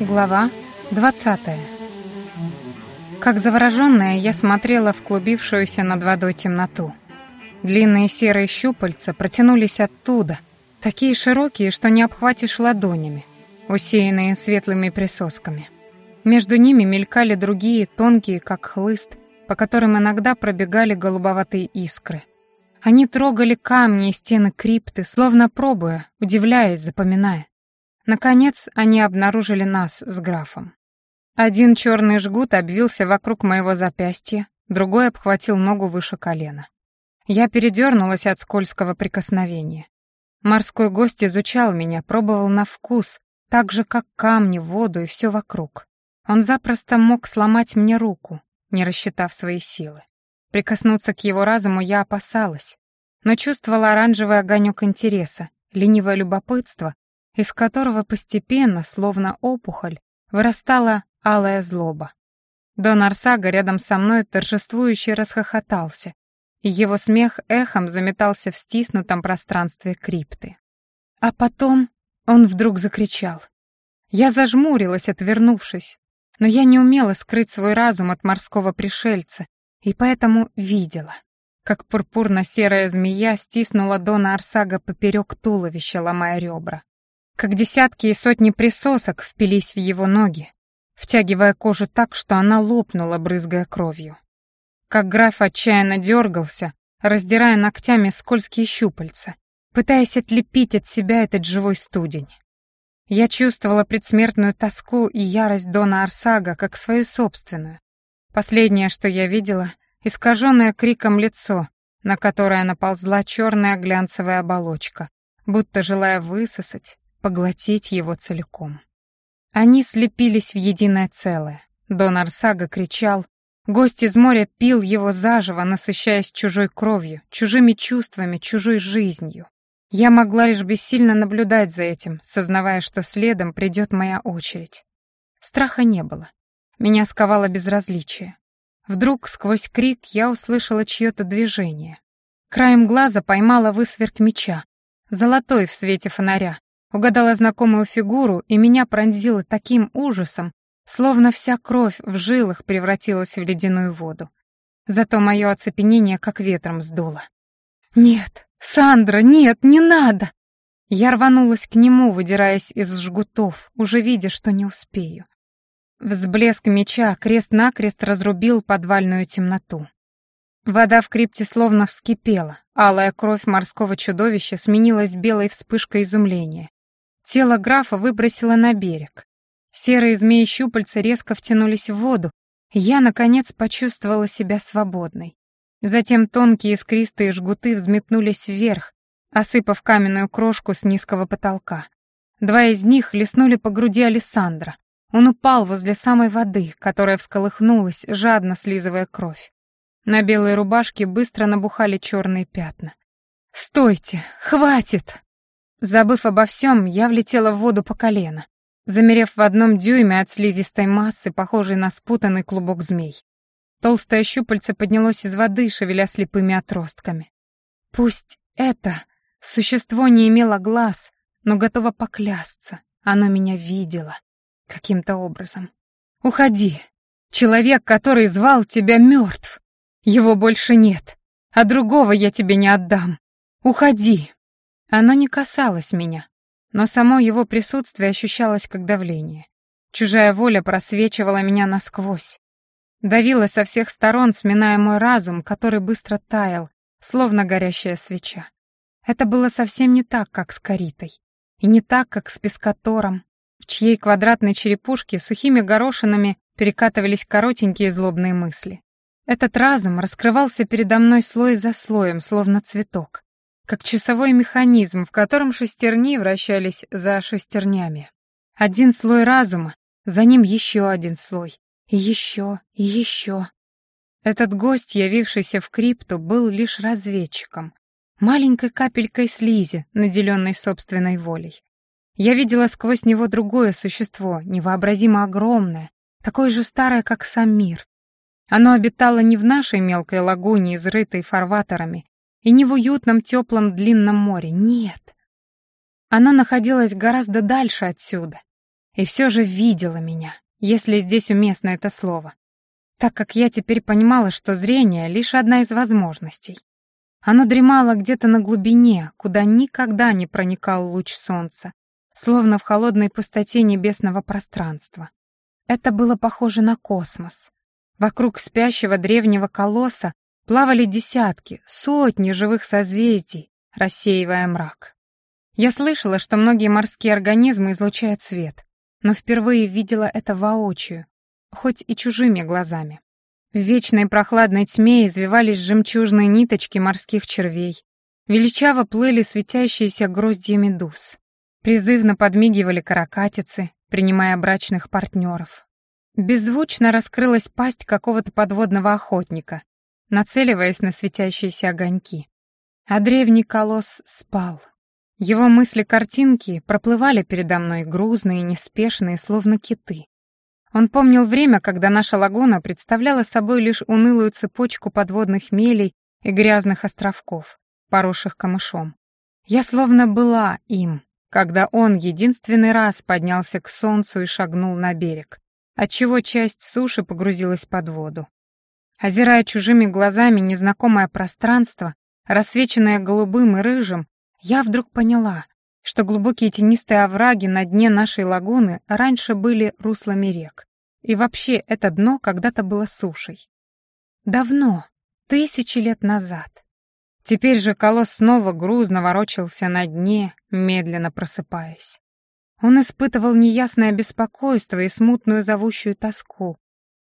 Глава 20. Как завороженная, я смотрела в клубившуюся над водой темноту. Длинные серые щупальца протянулись оттуда, такие широкие, что не обхватишь ладонями, усеянные светлыми присосками. Между ними мелькали другие, тонкие, как хлыст, по которым иногда пробегали голубоватые искры. Они трогали камни и стены крипты, словно пробуя, удивляясь, запоминая. Наконец, они обнаружили нас с графом. Один черный жгут обвился вокруг моего запястья, другой обхватил ногу выше колена. Я передернулась от скользкого прикосновения. Морской гость изучал меня, пробовал на вкус, так же, как камни, воду и все вокруг. Он запросто мог сломать мне руку, не рассчитав свои силы. Прикоснуться к его разуму я опасалась, но чувствовала оранжевый огонек интереса, ленивое любопытство из которого постепенно, словно опухоль, вырастала алая злоба. Дон Арсага рядом со мной торжествующе расхохотался, и его смех эхом заметался в стиснутом пространстве крипты. А потом он вдруг закричал. Я зажмурилась, отвернувшись, но я не умела скрыть свой разум от морского пришельца, и поэтому видела, как пурпурно-серая змея стиснула Дона Арсага поперек туловища, ломая ребра как десятки и сотни присосок впились в его ноги, втягивая кожу так, что она лопнула, брызгая кровью. Как граф отчаянно дергался, раздирая ногтями скользкие щупальца, пытаясь отлепить от себя этот живой студень. Я чувствовала предсмертную тоску и ярость Дона Арсага как свою собственную. Последнее, что я видела, искаженное криком лицо, на которое наползла черная глянцевая оболочка, будто желая высосать, поглотить его целиком. Они слепились в единое целое. Дон Арсага кричал, гость из моря пил его заживо, насыщаясь чужой кровью, чужими чувствами, чужой жизнью. Я могла лишь бессильно наблюдать за этим, сознавая, что следом придет моя очередь. Страха не было. Меня сковало безразличие. Вдруг сквозь крик я услышала чье-то движение. Краем глаза поймала высверк меча, золотой в свете фонаря, Угадала знакомую фигуру, и меня пронзило таким ужасом, словно вся кровь в жилах превратилась в ледяную воду. Зато мое оцепенение как ветром сдуло. «Нет, Сандра, нет, не надо!» Я рванулась к нему, выдираясь из жгутов, уже видя, что не успею. Взблеск меча крест-накрест разрубил подвальную темноту. Вода в крипте словно вскипела, алая кровь морского чудовища сменилась белой вспышкой изумления. Тело графа выбросило на берег. Серые змеи-щупальца резко втянулись в воду, я, наконец, почувствовала себя свободной. Затем тонкие искристые жгуты взметнулись вверх, осыпав каменную крошку с низкого потолка. Два из них леснули по груди Александра. Он упал возле самой воды, которая всколыхнулась, жадно слизывая кровь. На белой рубашке быстро набухали черные пятна. «Стойте! Хватит!» Забыв обо всем, я влетела в воду по колено, замерев в одном дюйме от слизистой массы, похожей на спутанный клубок змей. Толстое щупальце поднялось из воды, шевеля слепыми отростками. Пусть это существо не имело глаз, но готово поклясться, оно меня видело каким-то образом. «Уходи! Человек, который звал тебя, мертв! Его больше нет, а другого я тебе не отдам! Уходи!» Оно не касалось меня, но само его присутствие ощущалось как давление. Чужая воля просвечивала меня насквозь. Давила со всех сторон, сминая мой разум, который быстро таял, словно горящая свеча. Это было совсем не так, как с Каритой. И не так, как с Пескатором, чьей квадратной черепушке сухими горошинами перекатывались коротенькие злобные мысли. Этот разум раскрывался передо мной слой за слоем, словно цветок как часовой механизм, в котором шестерни вращались за шестернями. Один слой разума, за ним еще один слой, и еще, и еще. Этот гость, явившийся в крипту, был лишь разведчиком, маленькой капелькой слизи, наделенной собственной волей. Я видела сквозь него другое существо, невообразимо огромное, такое же старое, как сам мир. Оно обитало не в нашей мелкой лагуне, изрытой фарватерами, И не в уютном теплом длинном море, нет. Оно находилось гораздо дальше отсюда. И все же видело меня, если здесь уместно это слово. Так как я теперь понимала, что зрение — лишь одна из возможностей. Оно дремало где-то на глубине, куда никогда не проникал луч солнца, словно в холодной пустоте небесного пространства. Это было похоже на космос. Вокруг спящего древнего колосса плавали десятки, сотни живых созвездий, рассеивая мрак. Я слышала, что многие морские организмы излучают свет, но впервые видела это воочию, хоть и чужими глазами. В вечной прохладной тьме извивались жемчужные ниточки морских червей, величаво плыли светящиеся гроздья медуз. Призывно подмигивали каракатицы, принимая брачных партнеров. Беззвучно раскрылась пасть какого-то подводного охотника, нацеливаясь на светящиеся огоньки. А древний колосс спал. Его мысли-картинки проплывали передо мной грузные, неспешные, словно киты. Он помнил время, когда наша лагуна представляла собой лишь унылую цепочку подводных мелей и грязных островков, поросших камышом. Я словно была им, когда он единственный раз поднялся к солнцу и шагнул на берег, отчего часть суши погрузилась под воду. Озирая чужими глазами незнакомое пространство, рассвеченное голубым и рыжим, я вдруг поняла, что глубокие тенистые овраги на дне нашей лагуны раньше были руслами рек. И вообще это дно когда-то было сушей. Давно, тысячи лет назад. Теперь же колосс снова грузно ворочался на дне, медленно просыпаясь. Он испытывал неясное беспокойство и смутную зовущую тоску.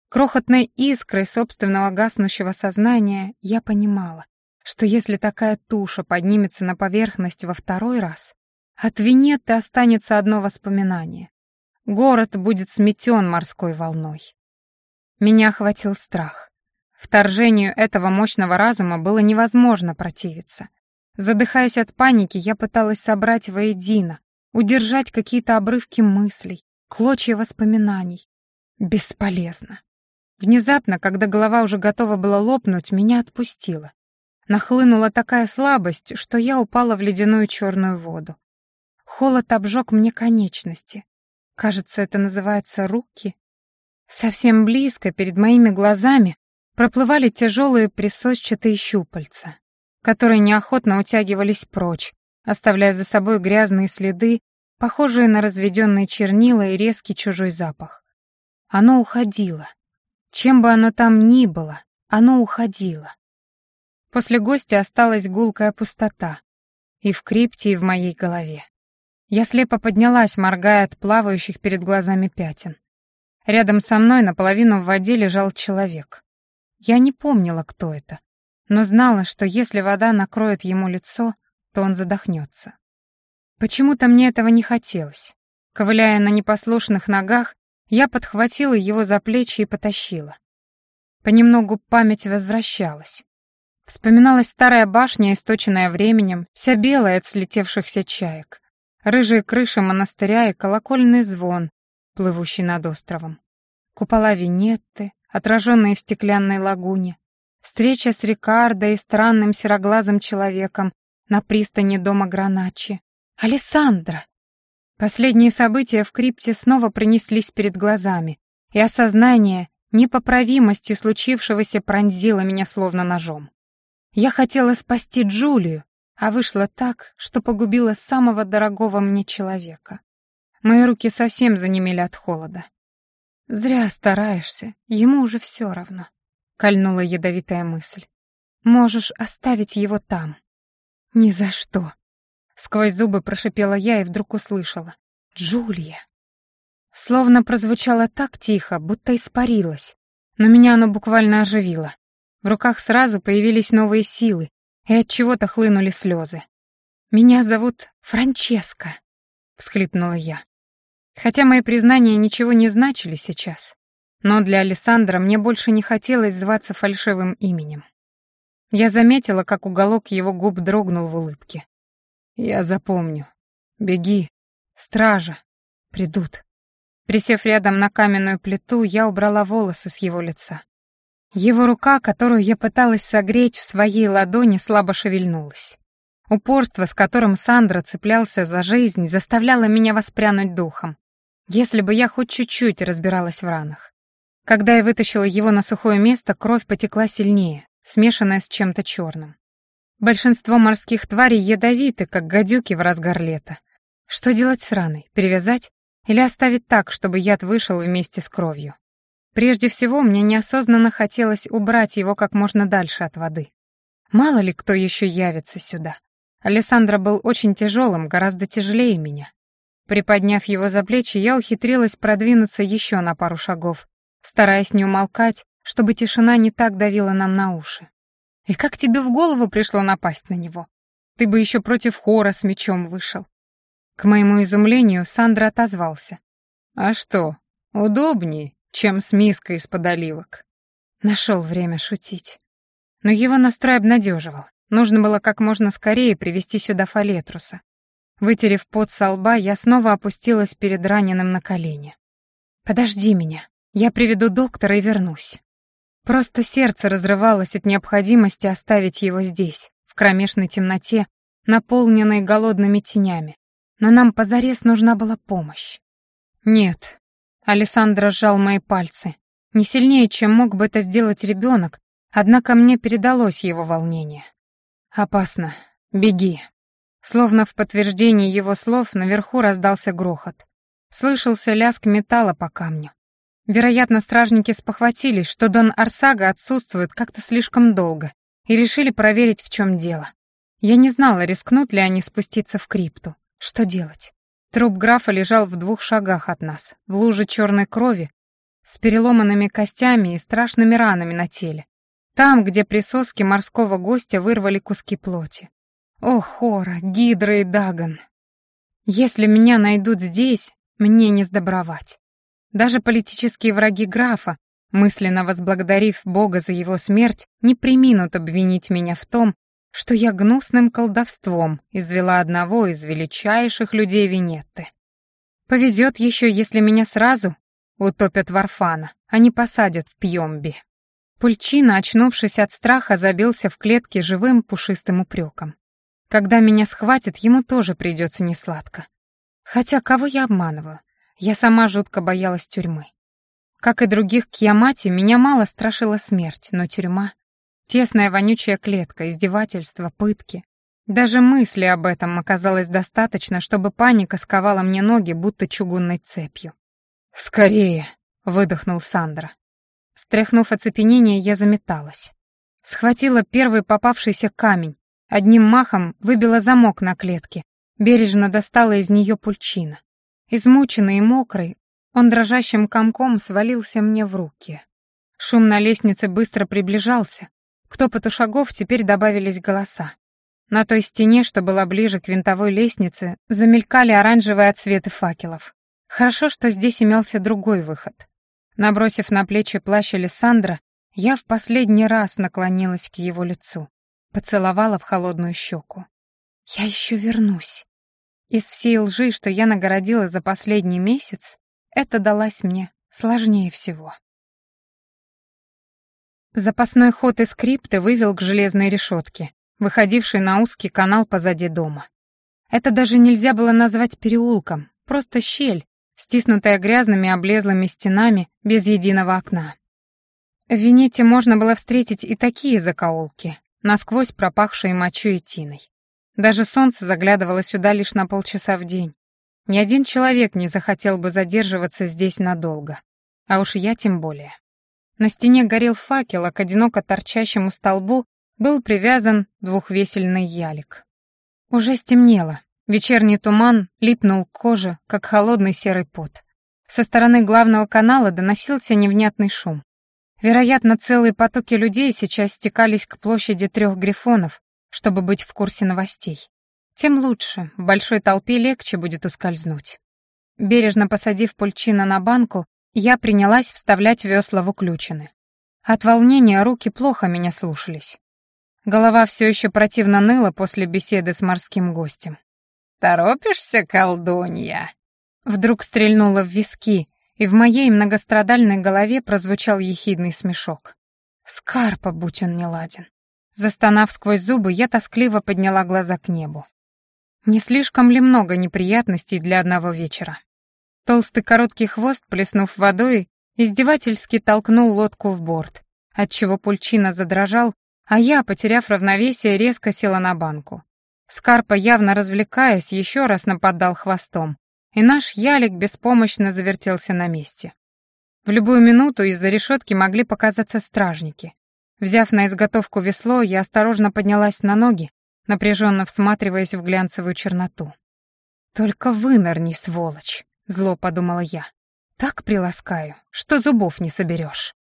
Крохотной искрой собственного гаснущего сознания я понимала, что если такая туша поднимется на поверхность во второй раз, от Венеты останется одно воспоминание. Город будет сметен морской волной. Меня охватил страх. Вторжению этого мощного разума было невозможно противиться. Задыхаясь от паники, я пыталась собрать воедино, удержать какие-то обрывки мыслей, клочья воспоминаний. Бесполезно. Внезапно, когда голова уже готова была лопнуть, меня отпустило. Нахлынула такая слабость, что я упала в ледяную черную воду. Холод обжег мне конечности. Кажется, это называется руки. Совсем близко, перед моими глазами, проплывали тяжелые присосчатые щупальца, которые неохотно утягивались прочь, оставляя за собой грязные следы, похожие на разведенные чернила и резкий чужой запах. Оно уходило. Чем бы оно там ни было, оно уходило. После гостя осталась гулкая пустота. И в крипте, и в моей голове. Я слепо поднялась, моргая от плавающих перед глазами пятен. Рядом со мной наполовину в воде лежал человек. Я не помнила, кто это, но знала, что если вода накроет ему лицо, то он задохнется. Почему-то мне этого не хотелось. Ковыляя на непослушных ногах, я подхватила его за плечи и потащила. Понемногу память возвращалась. Вспоминалась старая башня, источенная временем, вся белая от слетевшихся чаек, рыжие крыши монастыря и колокольный звон, плывущий над островом. Купола Венетты, отраженные в стеклянной лагуне, встреча с Рикардо и странным сероглазым человеком на пристани дома Граначи. Алессандра! Последние события в крипте снова принеслись перед глазами, и осознание непоправимости случившегося пронзило меня словно ножом. Я хотела спасти Джулию, а вышло так, что погубила самого дорогого мне человека. Мои руки совсем занемели от холода. «Зря стараешься, ему уже все равно», — кольнула ядовитая мысль. «Можешь оставить его там». «Ни за что», — сквозь зубы прошипела я и вдруг услышала. «Джулия». Словно прозвучало так тихо, будто испарилась, но меня оно буквально оживило. В руках сразу появились новые силы, и от чего-то хлынули слезы. «Меня зовут Франческа», — всхлипнула я. Хотя мои признания ничего не значили сейчас, но для Александра мне больше не хотелось зваться фальшивым именем. Я заметила, как уголок его губ дрогнул в улыбке. «Я запомню. Беги. Стража. Придут». Присев рядом на каменную плиту, я убрала волосы с его лица. Его рука, которую я пыталась согреть в своей ладони, слабо шевельнулась. Упорство, с которым Сандра цеплялся за жизнь, заставляло меня воспрянуть духом. Если бы я хоть чуть-чуть разбиралась в ранах. Когда я вытащила его на сухое место, кровь потекла сильнее, смешанная с чем-то черным. Большинство морских тварей ядовиты, как гадюки в разгар лета. Что делать с раной? Перевязать? Или оставить так, чтобы яд вышел вместе с кровью? Прежде всего, мне неосознанно хотелось убрать его как можно дальше от воды. Мало ли кто еще явится сюда. Александра был очень тяжелым, гораздо тяжелее меня. Приподняв его за плечи, я ухитрилась продвинуться еще на пару шагов, стараясь не умолкать, чтобы тишина не так давила нам на уши. «И как тебе в голову пришло напасть на него? Ты бы еще против хора с мечом вышел». К моему изумлению Сандра отозвался. «А что, удобнее, чем с миской из-под оливок?» Нашел время шутить. Но его настрой обнадеживал. Нужно было как можно скорее привести сюда Фалетруса. Вытерев пот со лба, я снова опустилась перед раненым на колени. «Подожди меня, я приведу доктора и вернусь». Просто сердце разрывалось от необходимости оставить его здесь, в кромешной темноте, наполненной голодными тенями. Но нам позарез нужна была помощь. «Нет». Александр сжал мои пальцы. Не сильнее, чем мог бы это сделать ребенок, однако мне передалось его волнение. «Опасно. Беги». Словно в подтверждении его слов наверху раздался грохот. Слышался лязг металла по камню. Вероятно, стражники спохватились, что Дон Арсага отсутствует как-то слишком долго, и решили проверить, в чем дело. Я не знала, рискнут ли они спуститься в крипту. Что делать? Труп графа лежал в двух шагах от нас, в луже черной крови, с переломанными костями и страшными ранами на теле. Там, где присоски морского гостя вырвали куски плоти. О, Хора, Гидра и Даган! Если меня найдут здесь, мне не сдобровать. Даже политические враги графа, мысленно возблагодарив Бога за его смерть, не приминут обвинить меня в том, что я гнусным колдовством извела одного из величайших людей Венетты. Повезет еще, если меня сразу утопят в Арфана, а не посадят в Пьемби. Пульчина, очнувшись от страха, забился в клетке живым пушистым упреком. Когда меня схватят, ему тоже придется несладко. Хотя кого я обманываю? Я сама жутко боялась тюрьмы. Как и других Кьямати, меня мало страшила смерть, но тюрьма... Тесная вонючая клетка, издевательства, пытки. Даже мысли об этом оказалось достаточно, чтобы паника сковала мне ноги, будто чугунной цепью. «Скорее!» — выдохнул Сандра. Стряхнув оцепенение, я заметалась. Схватила первый попавшийся камень, одним махом выбила замок на клетке, бережно достала из нее пульчина. Измученный и мокрый, он дрожащим комком свалился мне в руки. Шум на лестнице быстро приближался. К топоту шагов теперь добавились голоса. На той стене, что была ближе к винтовой лестнице, замелькали оранжевые отсветы факелов. Хорошо, что здесь имелся другой выход. Набросив на плечи плащ Александра, я в последний раз наклонилась к его лицу, поцеловала в холодную щеку. «Я еще вернусь». Из всей лжи, что я нагородила за последний месяц, это далась мне сложнее всего. Запасной ход из крипты вывел к железной решетке, выходившей на узкий канал позади дома. Это даже нельзя было назвать переулком, просто щель, стиснутая грязными облезлыми стенами без единого окна. В Венете можно было встретить и такие закоулки, насквозь пропахшие мочой и тиной. Даже солнце заглядывало сюда лишь на полчаса в день. Ни один человек не захотел бы задерживаться здесь надолго. А уж я тем более. На стене горел факел, а к одиноко торчащему столбу был привязан двухвесельный ялик. Уже стемнело, Вечерний туман липнул к коже, как холодный серый пот. Со стороны главного канала доносился невнятный шум. Вероятно, целые потоки людей сейчас стекались к площади трех грифонов, чтобы быть в курсе новостей. Тем лучше, в большой толпе легче будет ускользнуть. Бережно посадив пульчина на банку, я принялась вставлять весла в уключины. От волнения руки плохо меня слушались. Голова все еще противно ныла после беседы с морским гостем. «Торопишься, колдунья?» Вдруг стрельнула в виски, и в моей многострадальной голове прозвучал ехидный смешок. Скарпа, будь он неладен. Застонав сквозь зубы, я тоскливо подняла глаза к небу. Не слишком ли много неприятностей для одного вечера? Толстый короткий хвост, плеснув водой, издевательски толкнул лодку в борт, отчего пульчина задрожал, а я, потеряв равновесие, резко села на банку. Скарпа, явно развлекаясь, еще раз нападал хвостом, и наш ялик беспомощно завертелся на месте. В любую минуту из-за решетки могли показаться стражники. Взяв на изготовку весло, я осторожно поднялась на ноги, напряженно всматриваясь в глянцевую черноту. «Только вынырни, сволочь!» — зло подумала я. «Так приласкаю, что зубов не соберешь».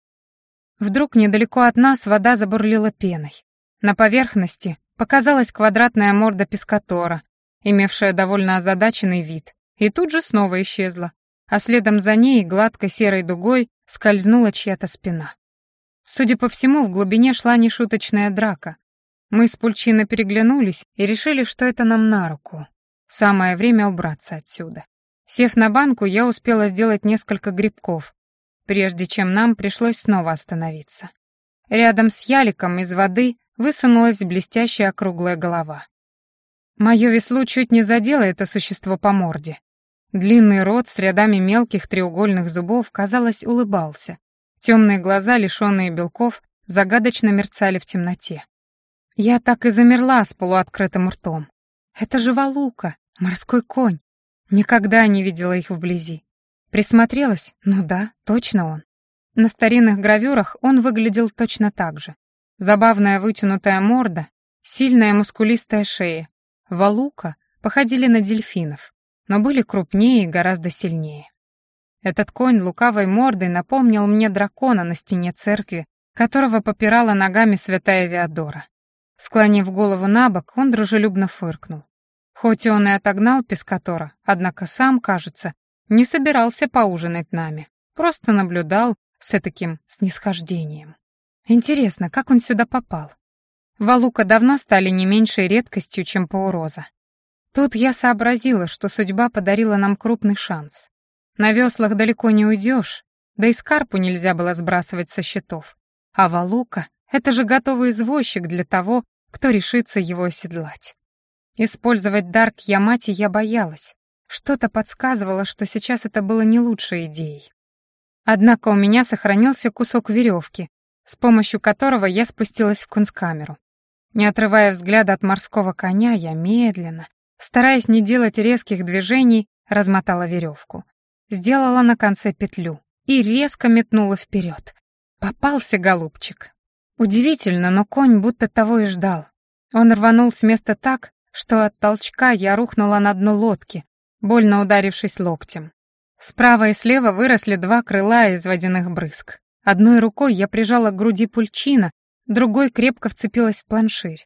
Вдруг недалеко от нас вода забурлила пеной. На поверхности показалась квадратная морда пескатора, имевшая довольно озадаченный вид, и тут же снова исчезла, а следом за ней гладко серой дугой скользнула чья-то спина. Судя по всему, в глубине шла нешуточная драка. Мы с Пульчино переглянулись и решили, что это нам на руку. Самое время убраться отсюда. Сев на банку, я успела сделать несколько грибков, прежде чем нам пришлось снова остановиться. Рядом с яликом из воды высунулась блестящая округлая голова. Моё весло чуть не задело это существо по морде. Длинный рот с рядами мелких треугольных зубов, казалось, улыбался, Темные глаза, лишенные белков, загадочно мерцали в темноте. Я так и замерла с полуоткрытым ртом. Это же Валука, морской конь. Никогда не видела их вблизи. Присмотрелась? Ну да, точно он. На старинных гравюрах он выглядел точно так же. Забавная вытянутая морда, сильная мускулистая шея. Валука походили на дельфинов, но были крупнее и гораздо сильнее. Этот конь лукавой мордой напомнил мне дракона на стене церкви, которого попирала ногами святая Виадора. Склонив голову на бок, он дружелюбно фыркнул. Хоть он и отогнал Пескатора, однако сам, кажется, не собирался поужинать нами, просто наблюдал с таким снисхождением. Интересно, как он сюда попал? Валука давно стали не меньшей редкостью, чем пауроза. Тут я сообразила, что судьба подарила нам крупный шанс. На веслах далеко не уйдешь, да и скарпу нельзя было сбрасывать со счетов. А Валука — это же готовый извозчик для того, кто решится его оседлать. Использовать дар к Ямати я боялась. Что-то подсказывало, что сейчас это было не лучшей идеей. Однако у меня сохранился кусок веревки, с помощью которого я спустилась в кунсткамеру. Не отрывая взгляда от морского коня, я медленно, стараясь не делать резких движений, размотала веревку сделала на конце петлю и резко метнула вперед. Попался голубчик. Удивительно, но конь будто того и ждал. Он рванул с места так, что от толчка я рухнула на дно лодки, больно ударившись локтем. Справа и слева выросли два крыла из водяных брызг. Одной рукой я прижала к груди пульчина, другой крепко вцепилась в планширь.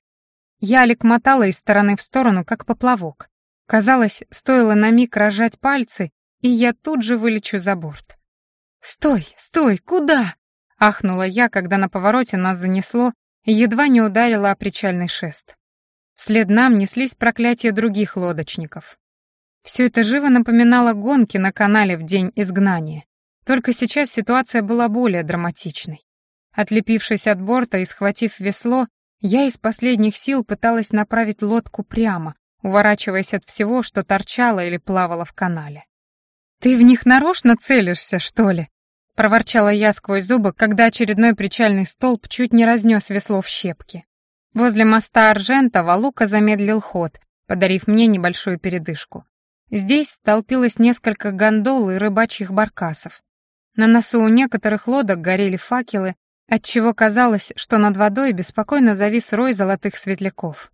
Ялик мотала из стороны в сторону, как поплавок. Казалось, стоило на миг разжать пальцы, и я тут же вылечу за борт. «Стой, стой, куда?» — ахнула я, когда на повороте нас занесло и едва не ударила о причальный шест. Вслед нам неслись проклятия других лодочников. Все это живо напоминало гонки на канале в день изгнания. Только сейчас ситуация была более драматичной. Отлепившись от борта и схватив весло, я из последних сил пыталась направить лодку прямо, уворачиваясь от всего, что торчало или плавало в канале. «Ты в них нарочно целишься, что ли?» — проворчала я сквозь зубы, когда очередной причальный столб чуть не разнес весло в щепки. Возле моста Аржента Валука замедлил ход, подарив мне небольшую передышку. Здесь столпилось несколько гондол и рыбачьих баркасов. На носу у некоторых лодок горели факелы, отчего казалось, что над водой беспокойно завис рой золотых светляков.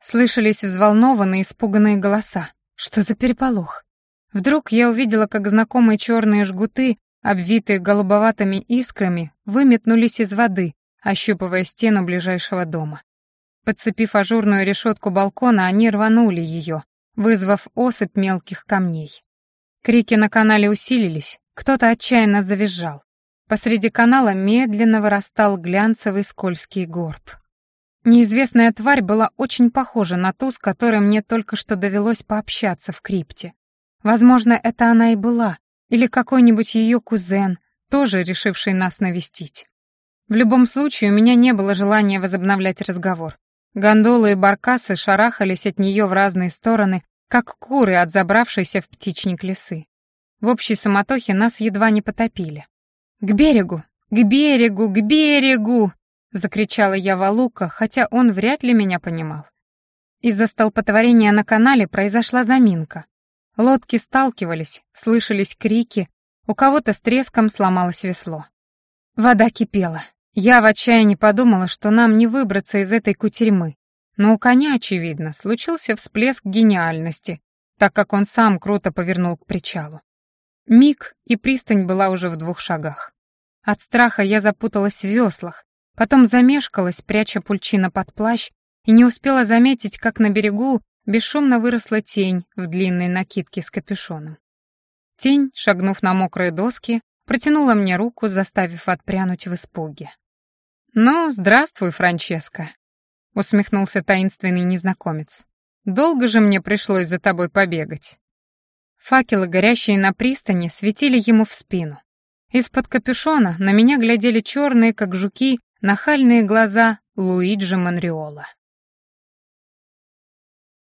Слышались взволнованные, испуганные голоса. Что за переполох? Вдруг я увидела, как знакомые черные жгуты, обвитые голубоватыми искрами, выметнулись из воды, ощупывая стену ближайшего дома. Подцепив ажурную решетку балкона, они рванули ее, вызвав осыпь мелких камней. Крики на канале усилились, кто-то отчаянно завизжал. Посреди канала медленно вырастал глянцевый скользкий горб. Неизвестная тварь была очень похожа на ту, с которой мне только что довелось пообщаться в крипте. Возможно, это она и была, или какой-нибудь ее кузен, тоже решивший нас навестить. В любом случае, у меня не было желания возобновлять разговор. Гондолы и баркасы шарахались от нее в разные стороны, как куры от забравшейся в птичник лисы. В общей суматохе нас едва не потопили. «К берегу! К берегу! К берегу!» — закричала я Валука, хотя он вряд ли меня понимал. Из-за столпотворения на канале произошла заминка. Лодки сталкивались, слышались крики, у кого-то с треском сломалось весло. Вода кипела. Я в отчаянии подумала, что нам не выбраться из этой кутерьмы. Но у коня, очевидно, случился всплеск гениальности, так как он сам круто повернул к причалу. Миг, и пристань была уже в двух шагах. От страха я запуталась в веслах, потом замешкалась, пряча пульчина под плащ, и не успела заметить, как на берегу бесшумно выросла тень в длинной накидке с капюшоном. Тень, шагнув на мокрые доски, протянула мне руку, заставив отпрянуть в испуге. «Ну, здравствуй, Франческо», — усмехнулся таинственный незнакомец. «Долго же мне пришлось за тобой побегать». Факелы, горящие на пристани, светили ему в спину. Из-под капюшона на меня глядели черные, как жуки, нахальные глаза Луиджи Монреола.